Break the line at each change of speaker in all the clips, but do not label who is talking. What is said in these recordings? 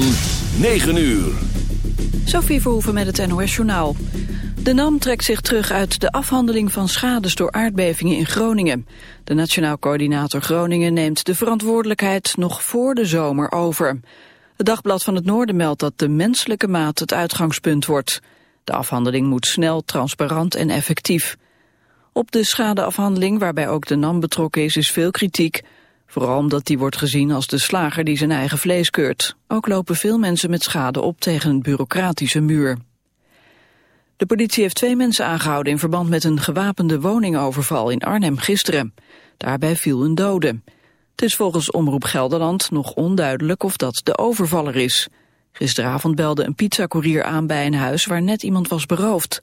van 9 uur.
Sophie Verhoeven met het NOS-journaal. De NAM trekt zich terug uit de afhandeling van schades door aardbevingen in Groningen. De Nationaal Coördinator Groningen neemt de verantwoordelijkheid nog voor de zomer over. Het Dagblad van het Noorden meldt dat de menselijke maat het uitgangspunt wordt. De afhandeling moet snel, transparant en effectief. Op de schadeafhandeling, waarbij ook de NAM betrokken is, is veel kritiek... Vooral omdat die wordt gezien als de slager die zijn eigen vlees keurt. Ook lopen veel mensen met schade op tegen een bureaucratische muur. De politie heeft twee mensen aangehouden in verband met een gewapende woningoverval in Arnhem gisteren. Daarbij viel een dode. Het is volgens Omroep Gelderland nog onduidelijk of dat de overvaller is. Gisteravond belde een pizzacourier aan bij een huis waar net iemand was beroofd.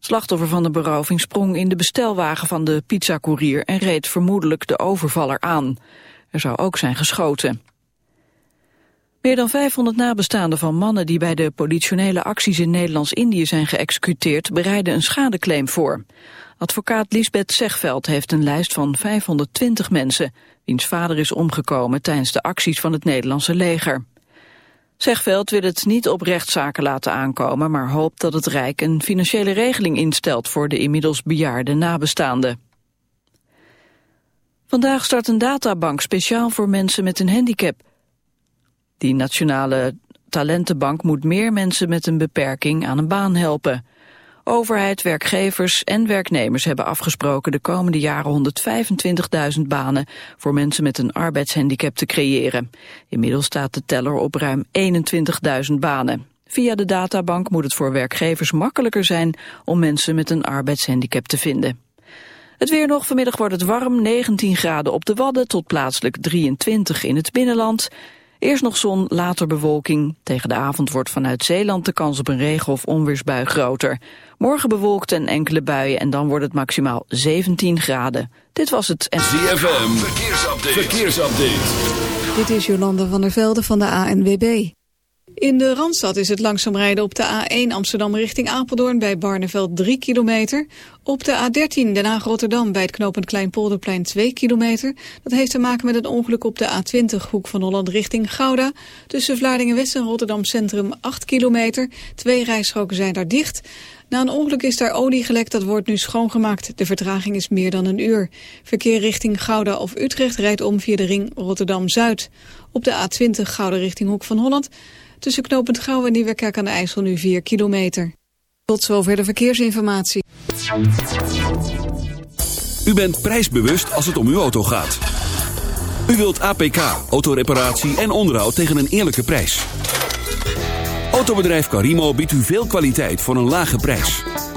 Slachtoffer van de beroving sprong in de bestelwagen van de pizzacourier en reed vermoedelijk de overvaller aan. Er zou ook zijn geschoten. Meer dan 500 nabestaanden van mannen die bij de politionele acties in Nederlands-Indië zijn geëxecuteerd bereiden een schadeclaim voor. Advocaat Lisbeth Zegveld heeft een lijst van 520 mensen wiens vader is omgekomen tijdens de acties van het Nederlandse leger. Zegveld wil het niet op rechtszaken laten aankomen, maar hoopt dat het Rijk een financiële regeling instelt voor de inmiddels bejaarde nabestaanden. Vandaag start een databank speciaal voor mensen met een handicap. Die nationale talentenbank moet meer mensen met een beperking aan een baan helpen. Overheid, werkgevers en werknemers hebben afgesproken de komende jaren 125.000 banen voor mensen met een arbeidshandicap te creëren. Inmiddels staat de teller op ruim 21.000 banen. Via de databank moet het voor werkgevers makkelijker zijn om mensen met een arbeidshandicap te vinden. Het weer nog, vanmiddag wordt het warm, 19 graden op de Wadden tot plaatselijk 23 in het binnenland. Eerst nog zon, later bewolking. Tegen de avond wordt vanuit Zeeland de kans op een regen- of onweersbui groter. Morgen bewolkt en enkele buien en dan wordt het maximaal 17 graden. Dit was het... En...
ZFM, verkeersupdate. verkeersupdate.
Dit is Jolande van der Velde van de ANWB. In de Randstad is het langzaam rijden op de A1 Amsterdam richting Apeldoorn bij Barneveld 3 kilometer. Op de A13 Den Haag-Rotterdam bij het knooppunt Kleinpolderplein 2 kilometer. Dat heeft te maken met een ongeluk op de A20 hoek van Holland richting Gouda. Tussen Vlaardingen-West en Rotterdam Centrum 8 kilometer. Twee rijstroken zijn daar dicht. Na een ongeluk is daar olie gelekt, dat wordt nu schoongemaakt. De vertraging is meer dan een uur. Verkeer richting Gouda of Utrecht rijdt om via de ring Rotterdam-Zuid. Op de A20 Gouda richting Hoek van Holland Tussen knooppunt Gouw en Nieuwekerk aan de IJssel nu 4 kilometer. Tot zover de verkeersinformatie.
U bent prijsbewust als het om uw auto gaat. U wilt APK, autoreparatie en onderhoud tegen een eerlijke prijs. Autobedrijf Carimo biedt u veel kwaliteit voor een lage prijs.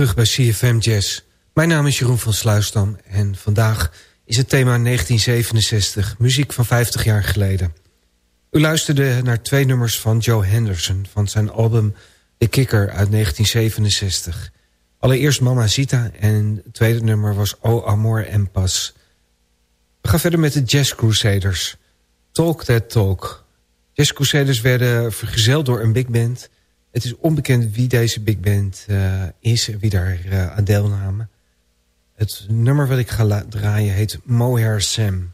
Terug bij CFM Jazz. Mijn naam is Jeroen van Sluisdam en vandaag is het thema 1967, muziek van 50 jaar geleden. U luisterde naar twee nummers van Joe Henderson van zijn album The Kicker uit 1967. Allereerst Mama Zita en het tweede nummer was O Amor en Pas. We gaan verder met de Jazz Crusaders. Talk That Talk. Jazz Crusaders werden vergezeld door een big band... Het is onbekend wie deze big band uh, is, wie daar uh, aan deelnamen. Het nummer wat ik ga draaien heet Mohair Sam.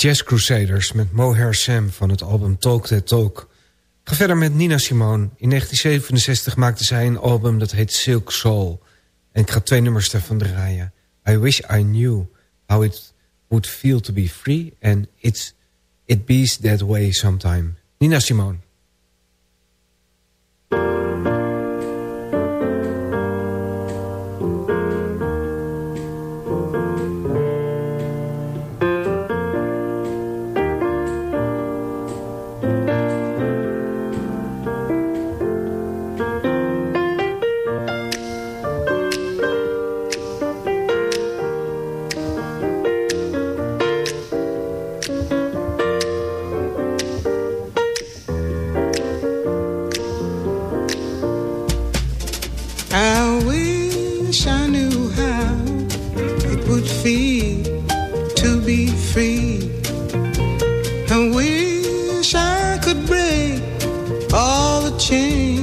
Jazz Crusaders met Mohair Sam van het album Talk That Talk. ga verder met Nina Simone. In 1967 maakte zij een album dat heet Silk Soul. En ik ga twee nummers daarvan draaien. I Wish I Knew How It Would Feel To Be Free... and It's, It Bees That Way Sometime. Nina Simone.
me.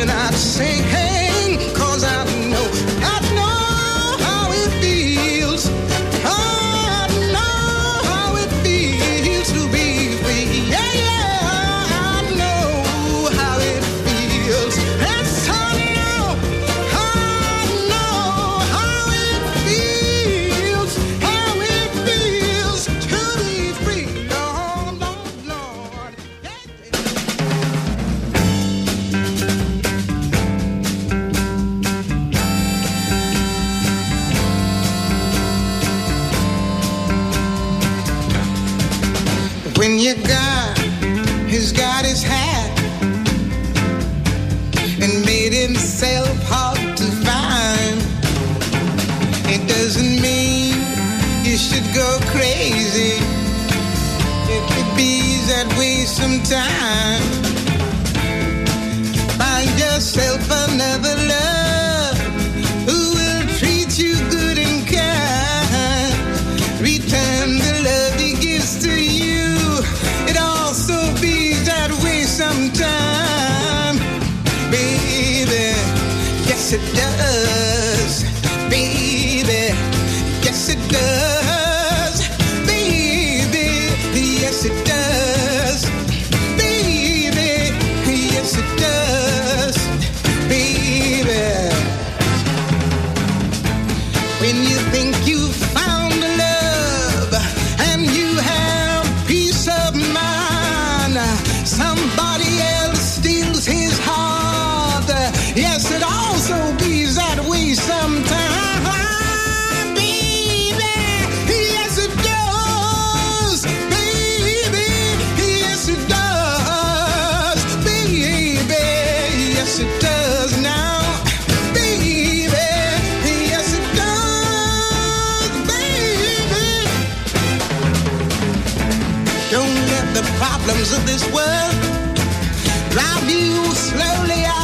and I'd sing. problems of this world drive you slowly out.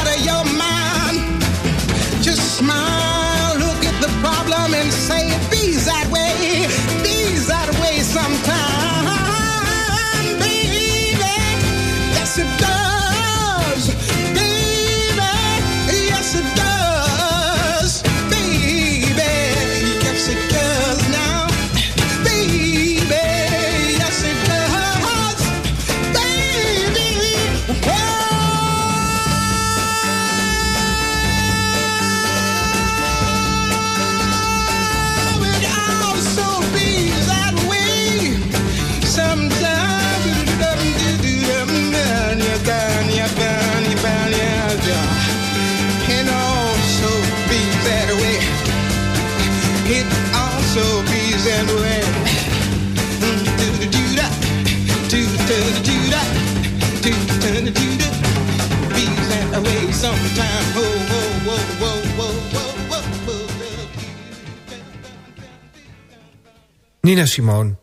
Nina Simone.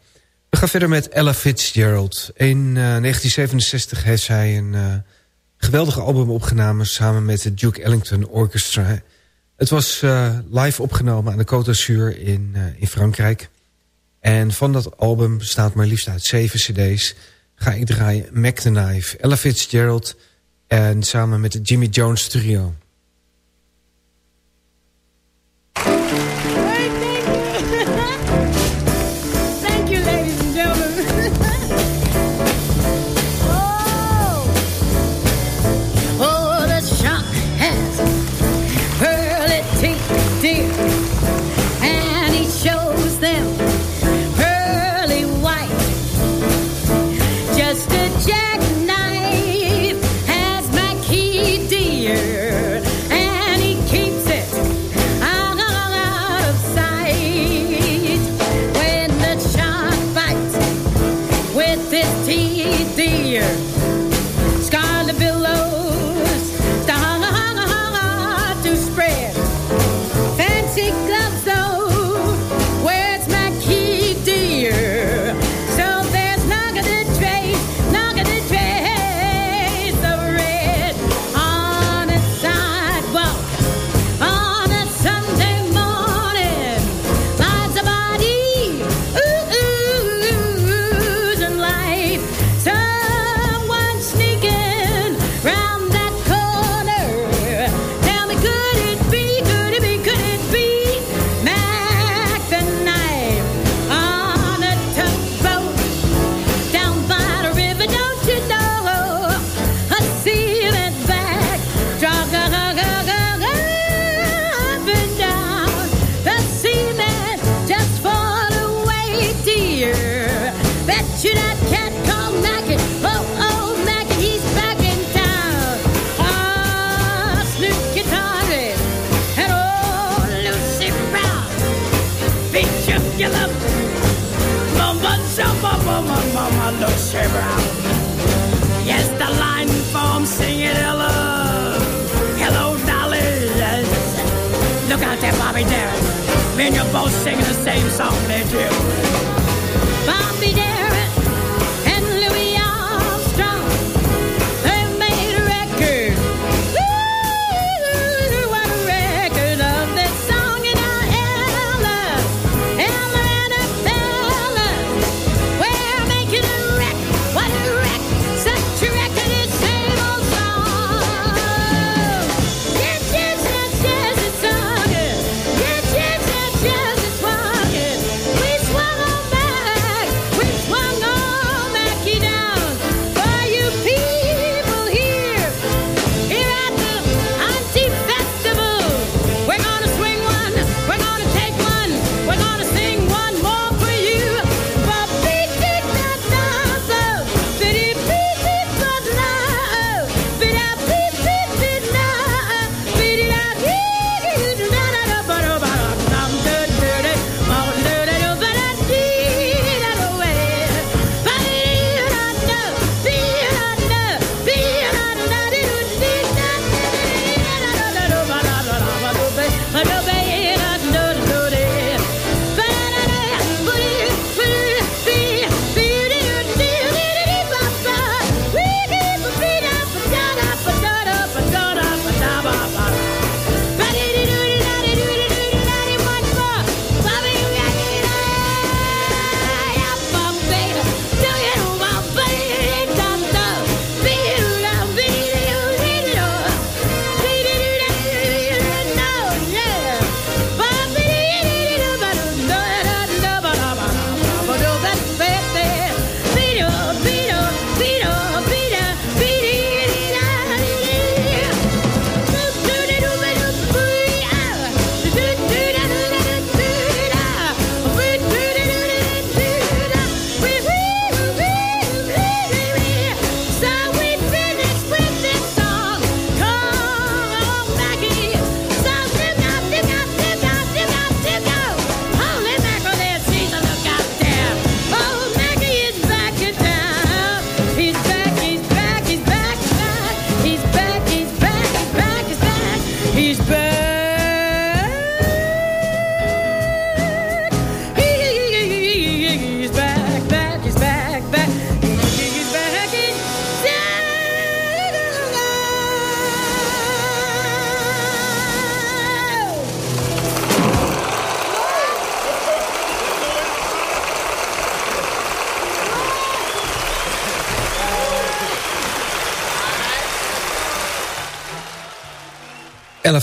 We gaan verder met Ella Fitzgerald. In 1967 eh, heeft zij een uh, geweldige album opgenomen... samen met het Duke Ellington Orchestra. Het was uh, live opgenomen aan de Côte d'Azur in, in Frankrijk. En van dat album bestaat maar liefst uit zeven cd's... ga ik draaien Mac the Knife, Ella Fitzgerald... en samen met het Jimmy Jones Trio.
on the showround.
Yes, the line form singing hello. Hello, Dolly!" Yes, Look out there, Bobby Darren. Me and you both singing the same song, did
you?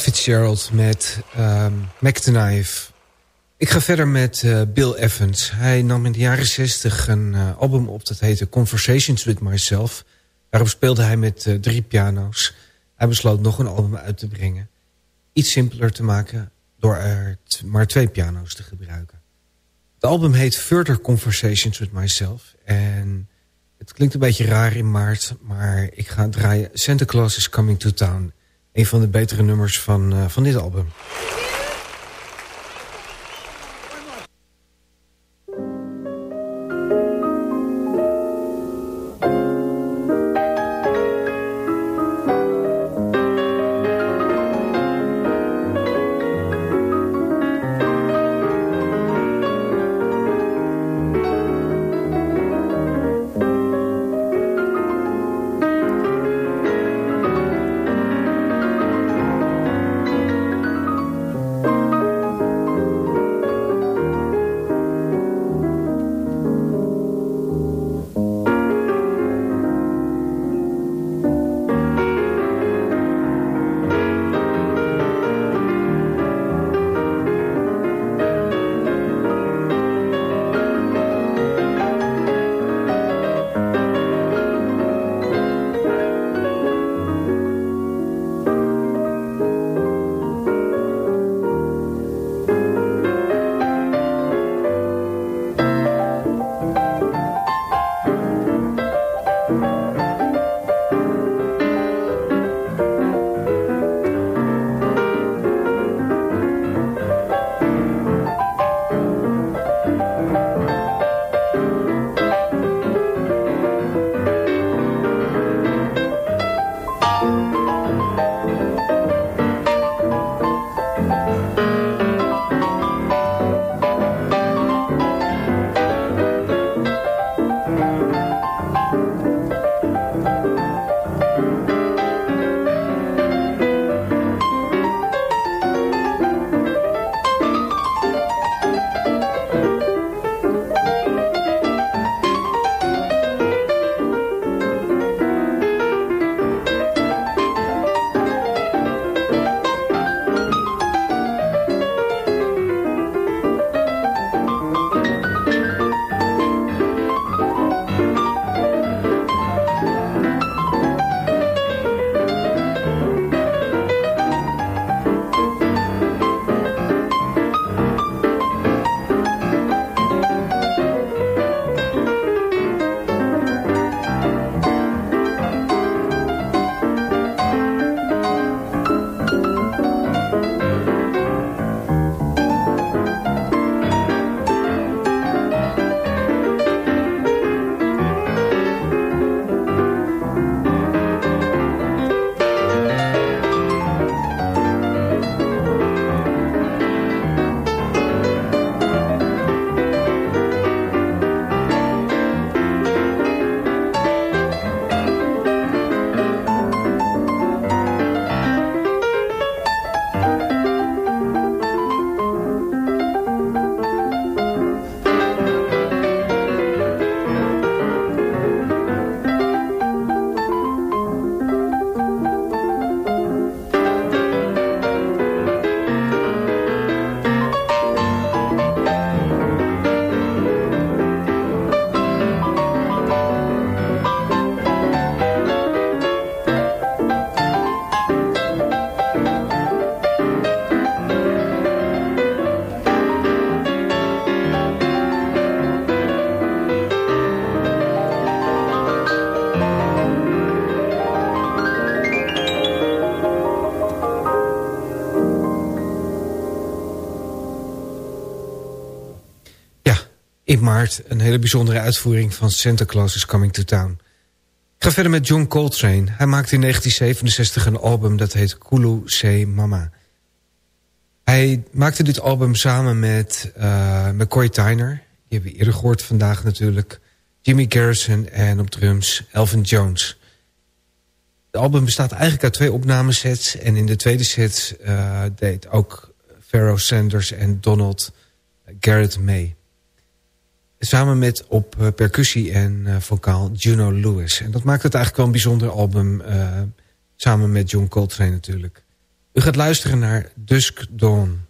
Fitzgerald met um, the Knife. Ik ga verder met uh, Bill Evans. Hij nam in de jaren 60 een uh, album op dat heette Conversations with Myself. Daarop speelde hij met uh, drie piano's. Hij besloot nog een album uit te brengen. Iets simpeler te maken door er maar twee piano's te gebruiken. Het album heet Further Conversations with Myself. En het klinkt een beetje raar in maart, maar ik ga draaien Santa Claus is Coming to Town een van de betere nummers van, uh, van dit album.
Maart een hele bijzondere uitvoering van Santa Claus is Coming to Town. Ik ga verder met John Coltrane. Hij maakte in 1967 een album dat heet Kulu Se Mama. Hij maakte dit album samen met uh, McCoy Tyner. Die hebben we eerder gehoord vandaag natuurlijk. Jimmy Garrison en op drums Elvin Jones. Het album bestaat eigenlijk uit twee opnamesets. En in de tweede set uh, deed ook Pharoah Sanders en Donald Garrett mee. Samen met op uh, percussie en uh, vocaal Juno Lewis. En dat maakt het eigenlijk wel een bijzonder album. Uh, samen met John Coltrane natuurlijk. U gaat luisteren naar Dusk Dawn.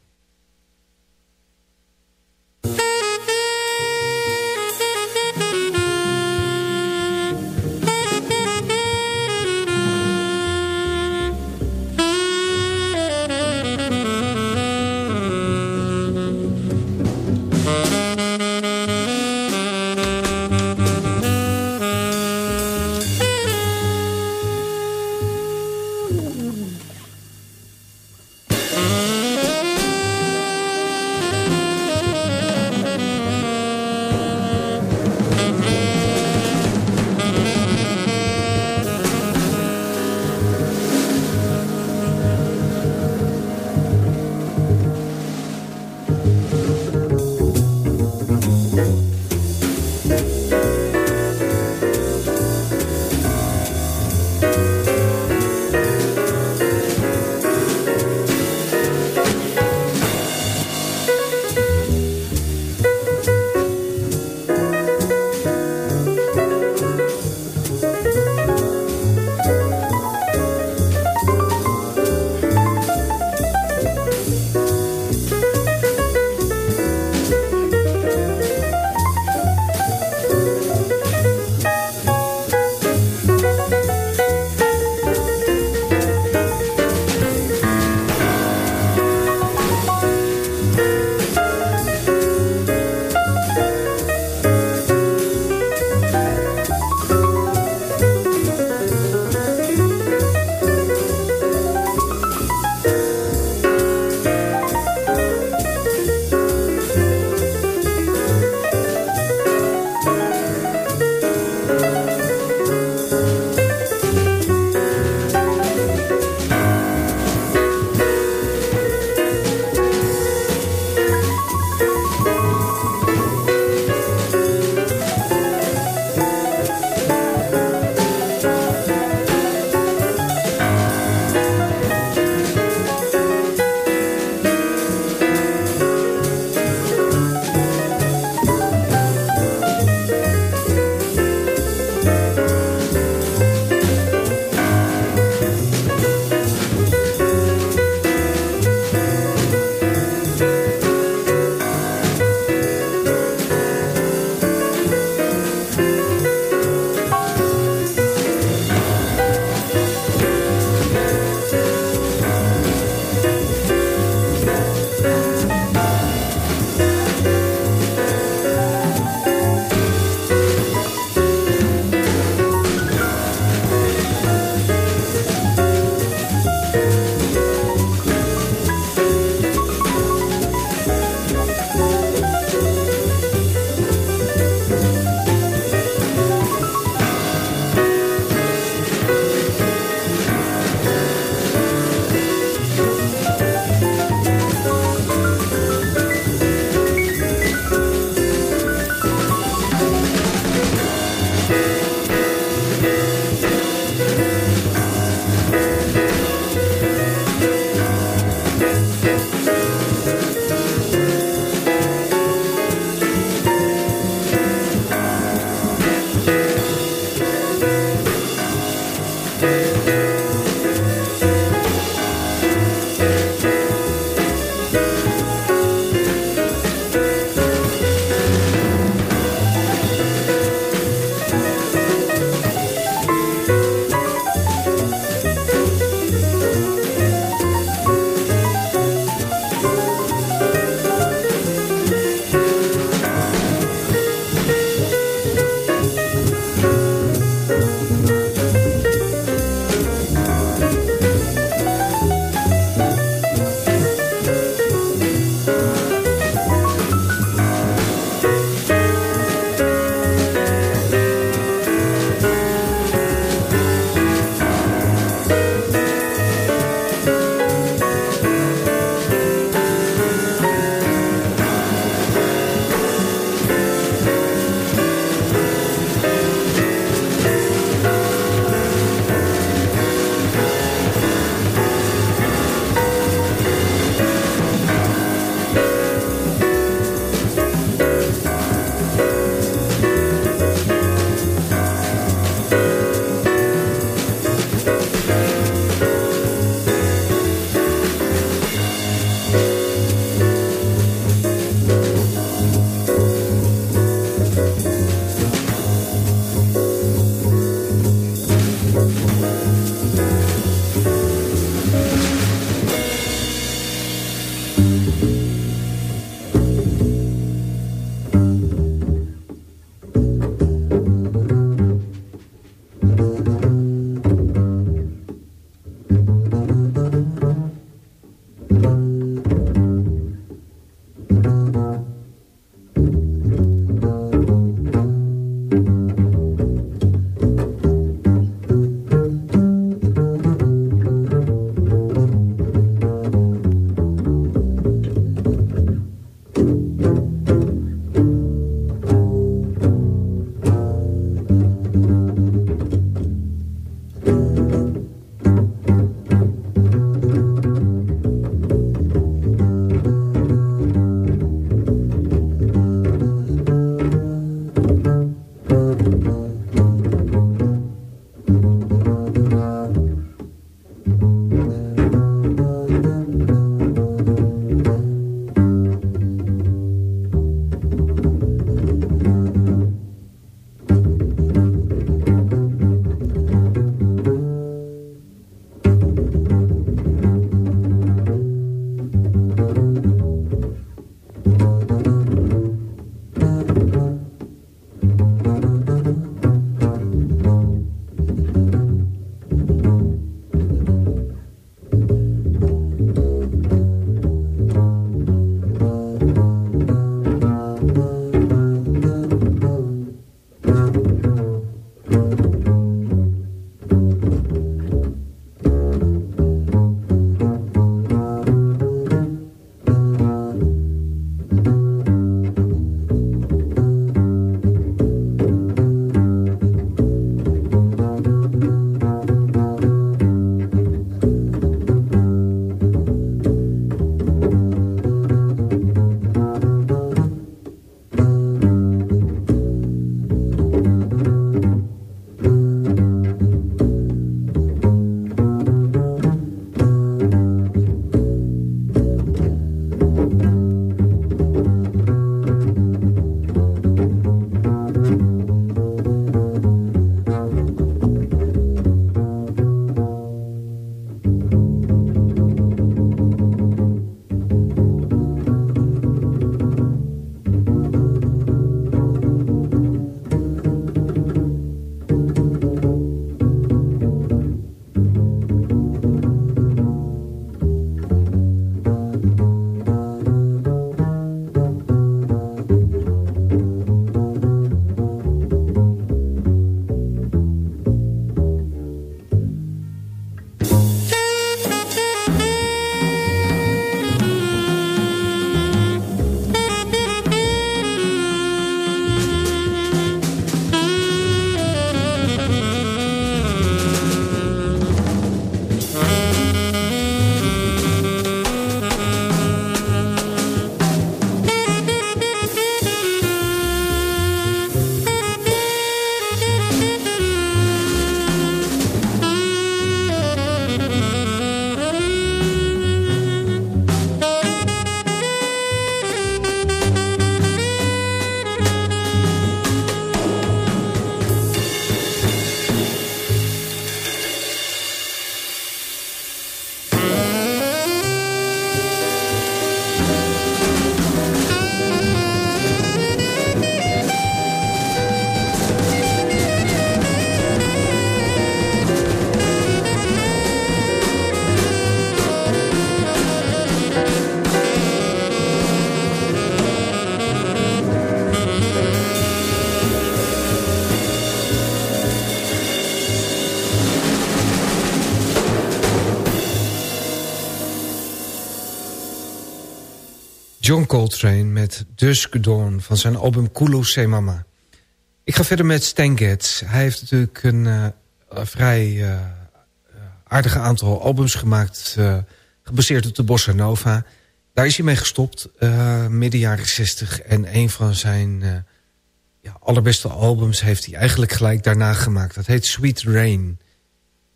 John met Dusk Dawn van zijn album Kulu Se Mama. Ik ga verder met Stan Getz. Hij heeft natuurlijk een uh, vrij uh, aardige aantal albums gemaakt... Uh, gebaseerd op de Bossa Nova. Daar is hij mee gestopt, midden jaren 60. En een van zijn ja, allerbeste albums heeft hij eigenlijk gelijk daarna gemaakt. Dat heet Sweet Rain.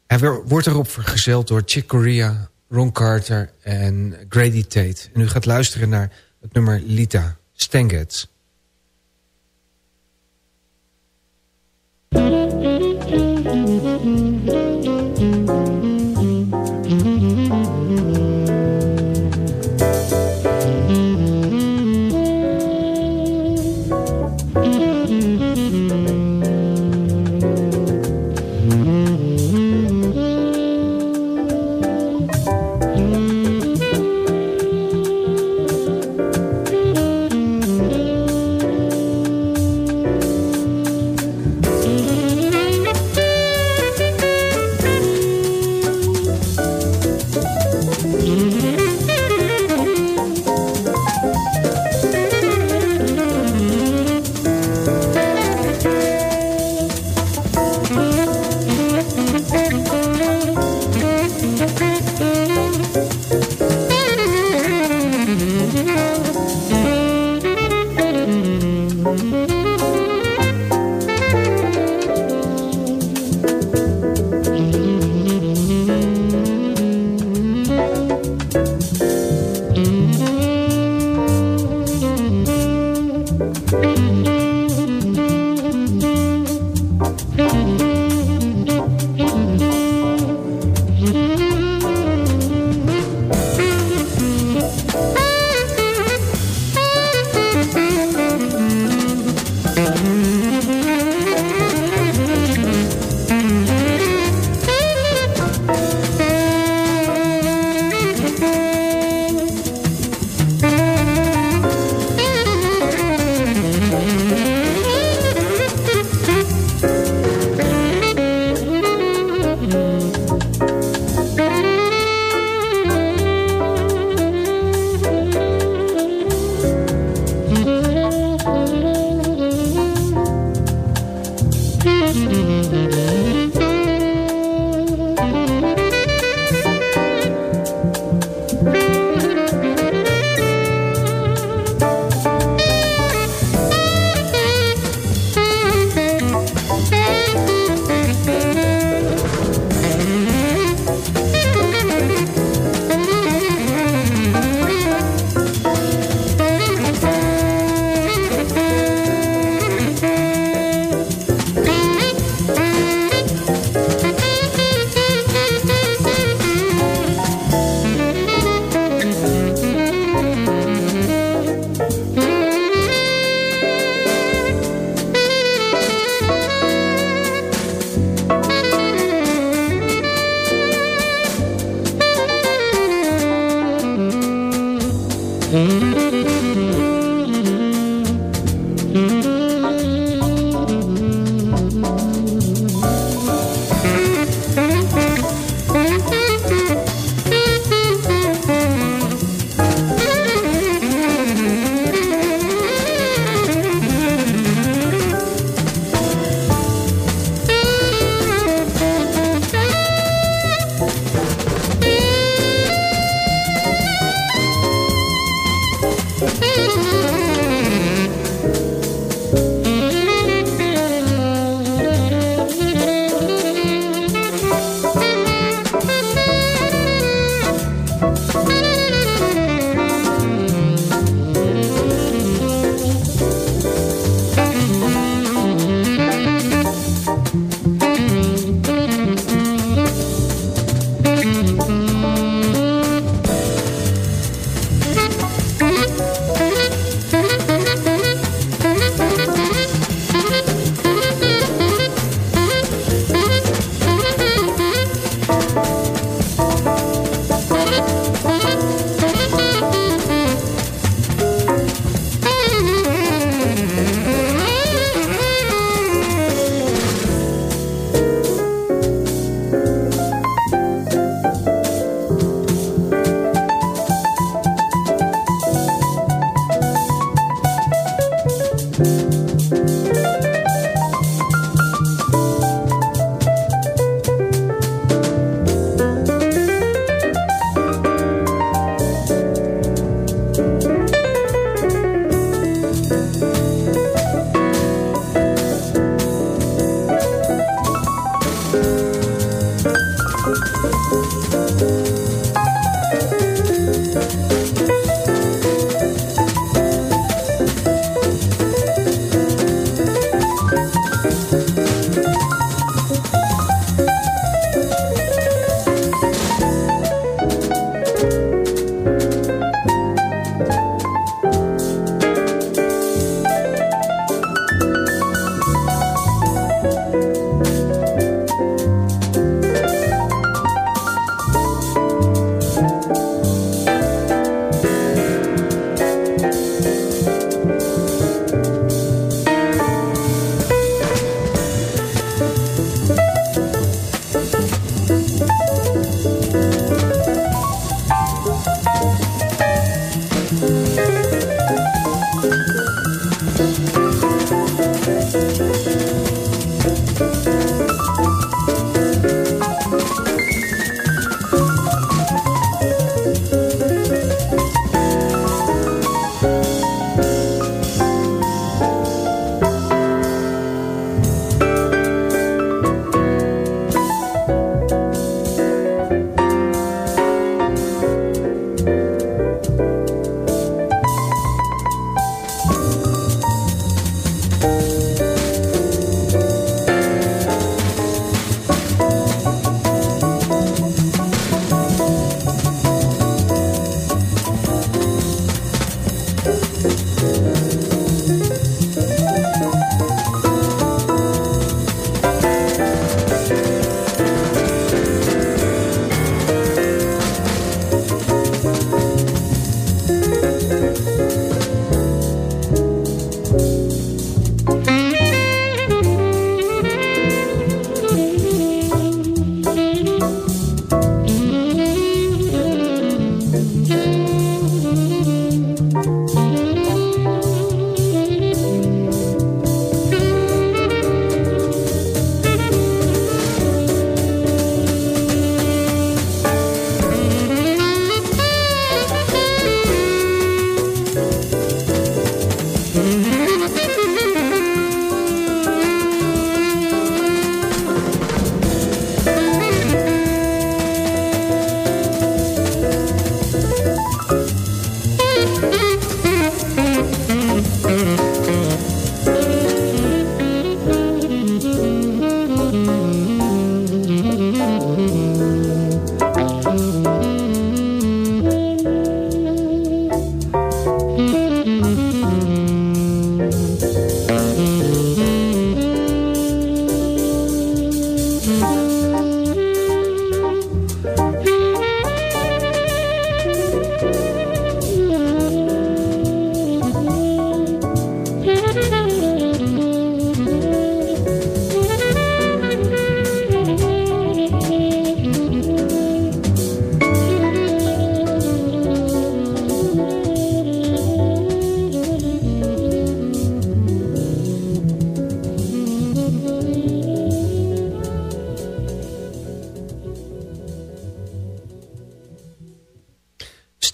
Hij wordt erop vergezeld door Chick Corea, Ron Carter en Grady Tate. En u gaat luisteren naar het nummer Lita, Stengets.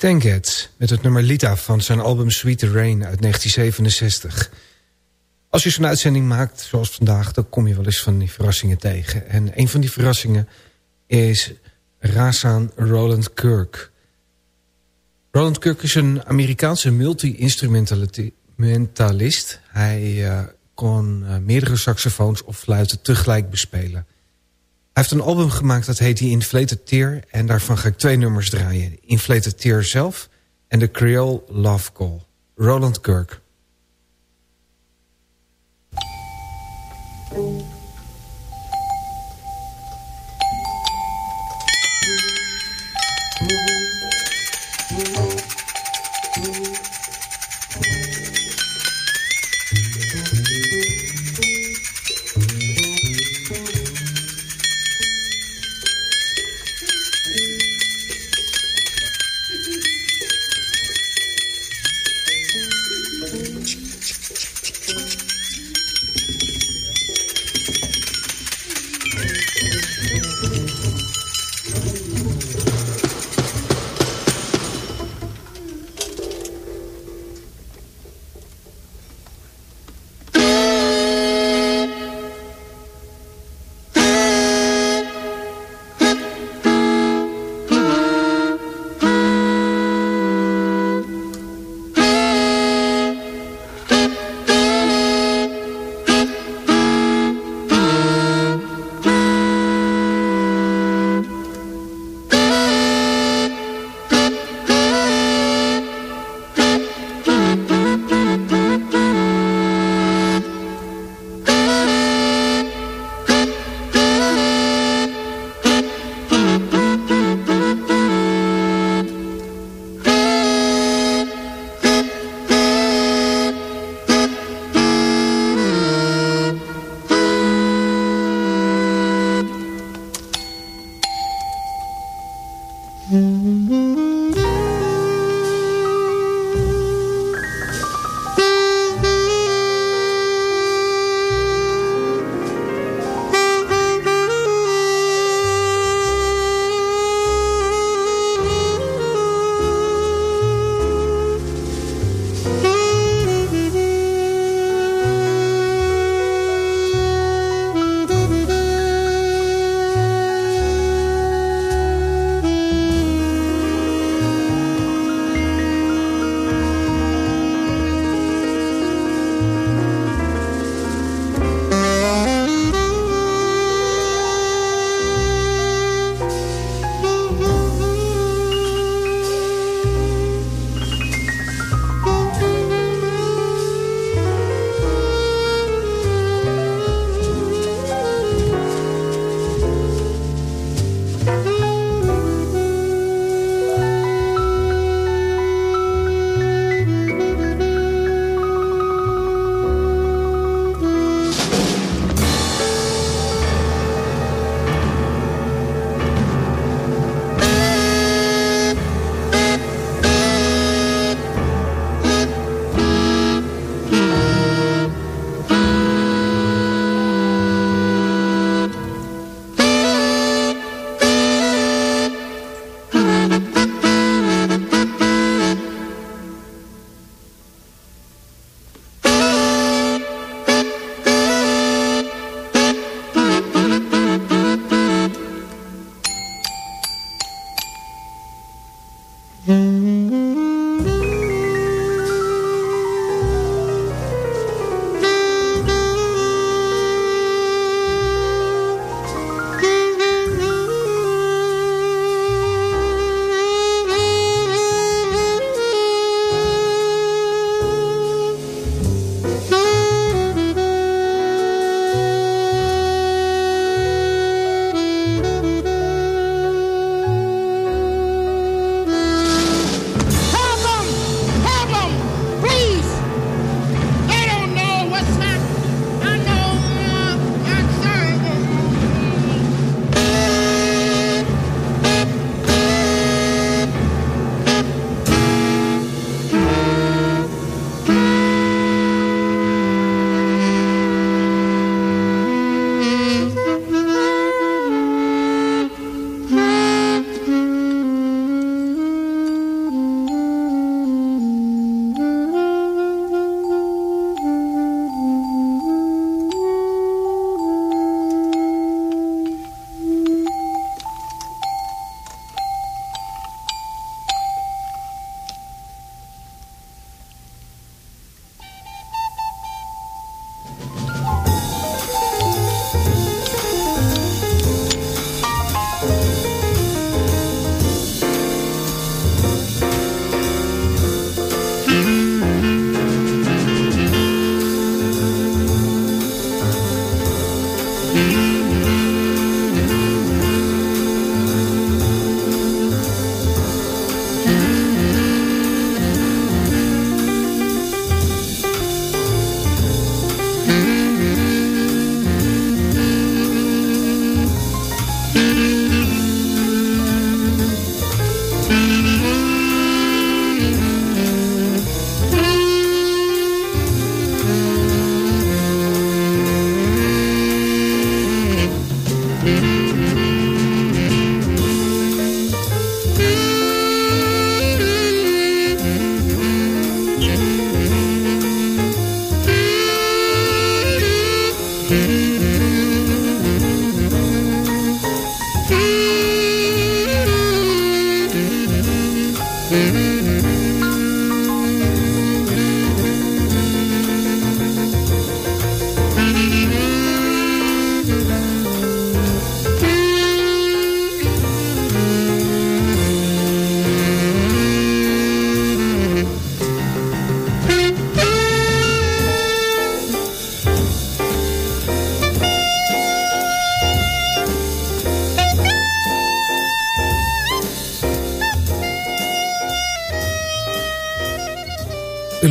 Getz met het nummer Lita van zijn album Sweet Rain uit 1967. Als je zo'n uitzending maakt zoals vandaag... dan kom je wel eens van die verrassingen tegen. En een van die verrassingen is Razan Roland Kirk. Roland Kirk is een Amerikaanse multi-instrumentalist. Hij uh, kon uh, meerdere saxofoons of fluiten tegelijk bespelen. Heeft een album gemaakt dat heet The Inflated Tear... en daarvan ga ik twee nummers draaien. Inflated Tear zelf en The Creole Love Call. Roland Kirk.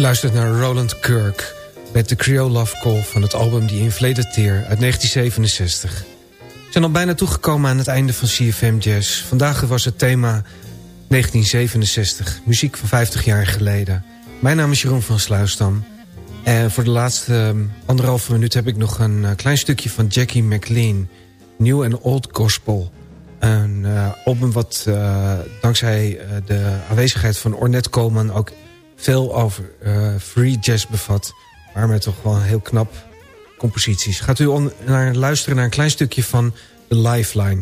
Luistert naar Roland Kirk met de Creole Love Call van het album The Inflated Tear uit 1967. We zijn al bijna toegekomen aan het einde van CFM Jazz. Vandaag was het thema 1967, muziek van 50 jaar geleden. Mijn naam is Jeroen van Sluisdam. En voor de laatste um, anderhalve minuut heb ik nog een uh, klein stukje van Jackie McLean. New and Old Gospel. Een uh, album wat uh, dankzij de aanwezigheid van Ornette Coleman... ook veel over uh, free jazz bevat. Maar met toch wel heel knap composities. Gaat u naar luisteren naar een klein stukje van The Lifeline.